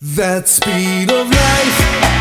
That speed of life.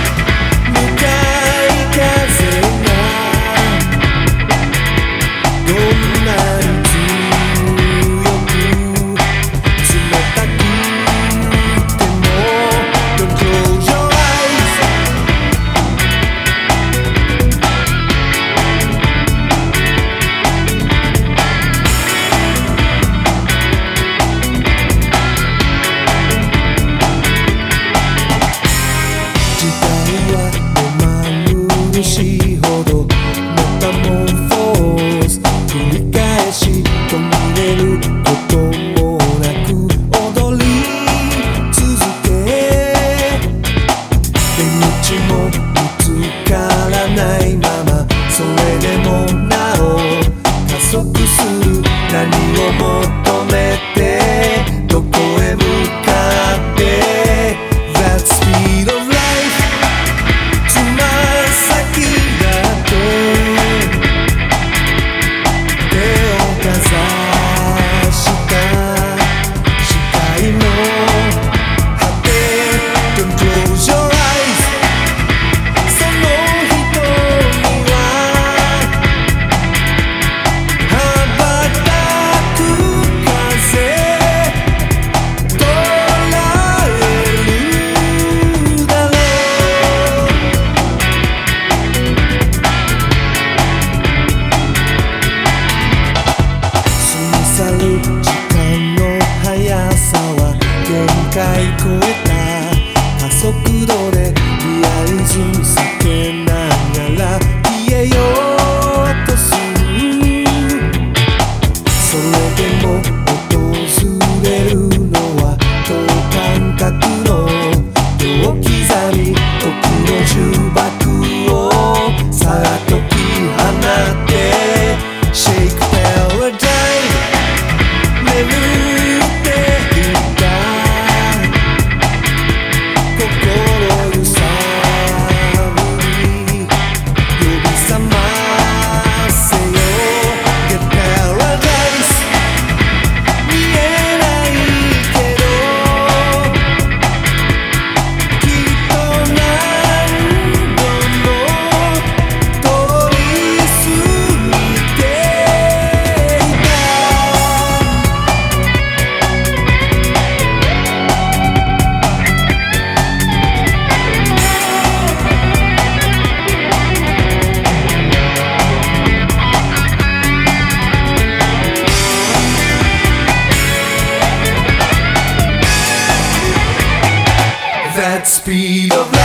い越えた加速度でリアルズ叫んけなら消えようとする。それでも訪れるのは等感覚の秒刻み僕の呪縛をさらっと speed of